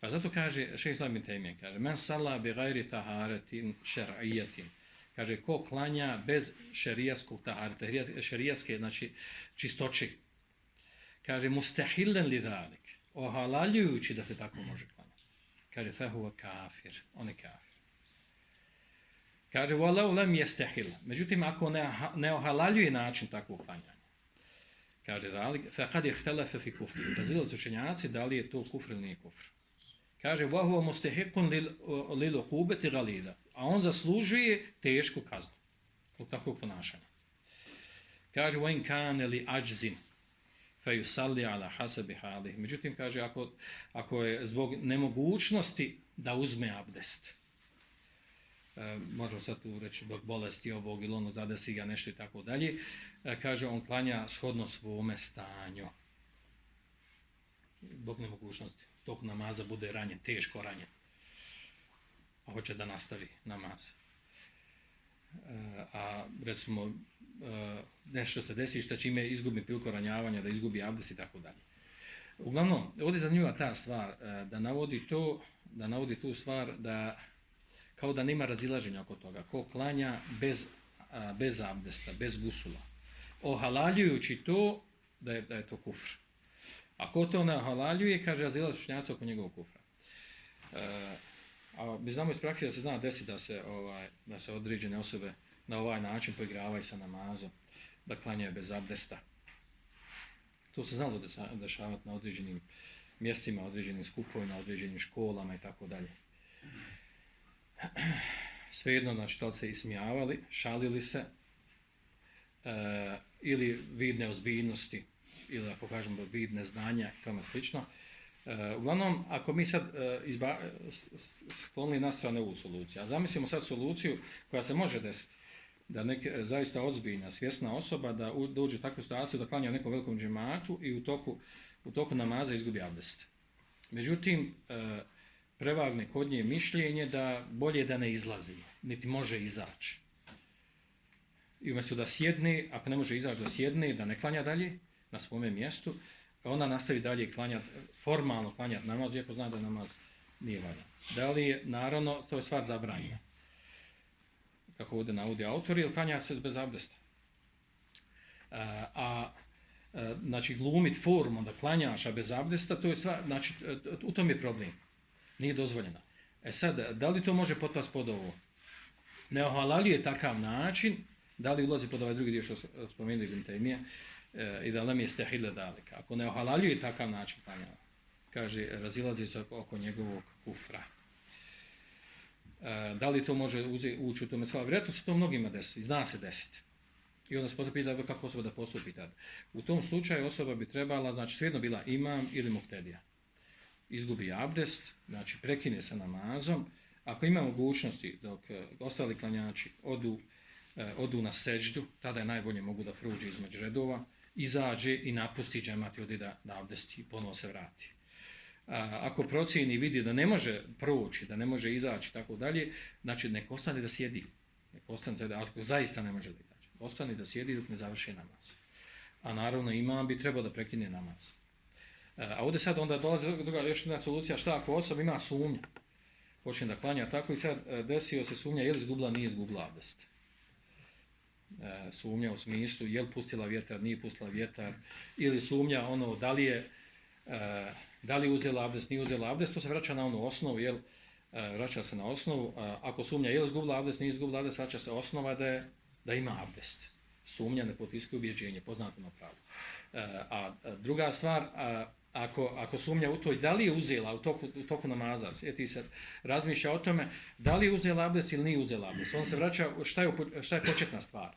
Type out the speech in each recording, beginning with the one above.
Pa zato kaže, šeht Islam temije, kaže, men salla bi gajri taharetin šer'ijetin. Kaže, ko klanja bez šerijaskog tahareta, šerijaske, znači, čistoći. Kaže, mustahillen li dalik, ohalaljujući da se tako može klanjati. Kaže, fehuva kafir, on je kafir. Kaže, volau lem yastahil. Međutim, ako ne, ne ohalaljuje način takvog klanjanja, kaže, dalik, fe kad je htelefe fi kufri. Razilo su učenjaci, da li je to kufr ili nije kufr. Kaže, vahuva mustahikun lil, lil okubeti galida. A on zaslužuje tešku kaznu od takvog ponašanja. Kaže, vajn kane li ađzin fe yusalli ala hasabi halih. Međutim, kaže, ako, ako je zbog nemogućnosti da uzme abdest, e, možemo sad tu reći zbog bolesti ovog ili ono zadesi ga nešto i tako dalje, e, kaže, on klanja shodno svome stanju. Zbog nemogućnosti. Tok namaza bude ranjen, teško ranjen. A hoće da nastavi namaz. E, a recimo e, nešto se desi što čime izgubi pilko ranjavanja, da izgubi abdes i tako dalje. Uglavnom, ovdje je zanimljiva ta stvar, e, da navodi to, da navodi tu stvar da kao da nema razilaženja oko toga. Ko klanja bez, bez abdesta, bez gusula, ohalaljujući to da je, da je to kufr. A ko to halalju je kaže razilaž šnjaca oko njegovog kufra. E, a mi znamo iz praksije da se zna desi da se, ovaj, da se određene osobe na ovaj način poigravaju sa namazom, da klanjaju bez abdesta. To se znalo dešavati na određenim mjestima, određenim skupovima, određenim školama i tako dalje svejedno, znači, da se ismijavali, šalili se, e, ili vidne ozbiljnosti, ili ako kažemo vidne znanja i tome slično. E, uglavnom, ako mi sad e, izba, sklonili na strane ovu soluciju, a zamislimo sad soluciju koja se može desiti, da neke e, zaista ozbiljna, svjesna osoba da dođe u takvu situaciju da klanja u nekom velikom džematu i u toku, u toku namaza izgubi abdest. Međutim, e, prevagne kod nje mišljenje da bolje da ne izlazi, niti može izaći. I umjesto da sjedne, ako ne može izaći da sjedne, da ne klanja dalje na svome mjestu, ona nastavi dalje klanjati, formalno klanjati namaz, iako zna da namaz nije valjan. Da li je, naravno, to je stvar zabranjena. Kako ovdje navodi autor, ili klanja se bez abdesta. A, a, e, znači, glumit formu da klanjaš, a bez abdesta, to je stvar, znači, u tom je problem nije dozvoljena. E sad, da li to može potpas pod ovo? Ne ohalalije takav način, da li ulazi pod ovaj drugi dio što spomenuli Ibn Taymije, E, i da lem mi je stehile dalika. Ako ne ohalaljuje takav način, klanja, kaže, razilazi se oko, oko njegovog kufra. E, da li to može uze, ući u tome svala? Vjerojatno se to mnogima desi, zna se desiti. I onda se postupi da kako osoba da postupi tad. U tom slučaju osoba bi trebala, znači svejedno bila imam ili muktedija izgubi abdest, znači prekine sa namazom, ako ima mogućnosti dok e, ostali klanjači odu, e, odu na seđdu, tada je najbolje mogu da pruđe između redova, izađe i napusti džemat i odi da, da abdesti i ponovo se vrati. A, ako procijeni vidi da ne može proći, da ne može izaći tako dalje, znači nek ostane da sjedi. Nek ostane da ako zaista ne može da izaći. Ostane da sjedi dok ne završi namaz. A naravno imam bi trebao da prekine namaz. A, a ovdje sad onda dolazi druga još jedna solucija, šta ako osoba ima sumnja, počne da klanja tako i sad e, desio se sumnja, je li izgubila, nije izgubila abdest. E, sumnja u smislu, je li pustila vjetar, nije pustila vjetar, ili sumnja ono, da li je, e, da li uzela abdest, nije uzela abdest, to se vraća na onu osnovu, jel, e, vraća se na osnovu, ako sumnja je li izgubila abdest, nije izgubila abdest, vraća se osnova da, je, da ima abdest. Sumnja ne potiskuje ubjeđenje, poznato na pravu. E, a druga stvar, a, ako, ako sumnja u to, da li je uzela u toku, u toku namaza, sjeti se, razmišlja o tome, da li je uzela abdes ili nije uzela abdes. On se vraća, šta je, šta je početna stvar?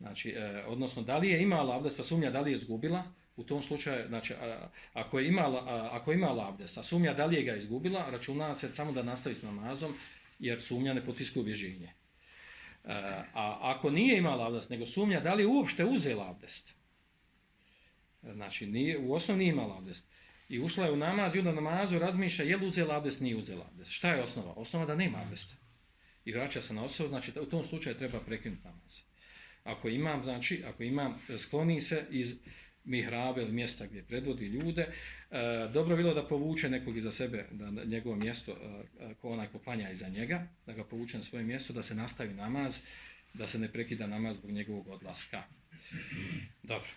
Znači, e, odnosno, da li je imala abdes, pa sumnja da li je izgubila, u tom slučaju, znači, a, ako, je imala, a, ako je imala abdes, a sumnja da li je ga izgubila, računa se samo da nastavi s namazom, jer sumnja ne potiskuje ubježenje. E, a ako nije imala abdest, nego sumnja da li je uopšte uzela abdest, Znači, nije, u osnovu nije imala abdest. I ušla je u namaz i onda namazu razmišlja je li uzela abdest, nije uzela abdest. Šta je osnova? Osnova da nema abdesta. I vraća se na osnovu, znači u tom slučaju treba prekinuti namaz. Ako imam, znači, ako imam, skloni se iz, mihrabe ili mjesta gdje predvodi ljude, e, dobro bilo da povuče nekog iza sebe, da na njegovo mjesto, e, e, ko onaj ko klanja iza njega, da ga povuče na svoje mjesto, da se nastavi namaz, da se ne prekida namaz zbog njegovog odlaska. Dobro.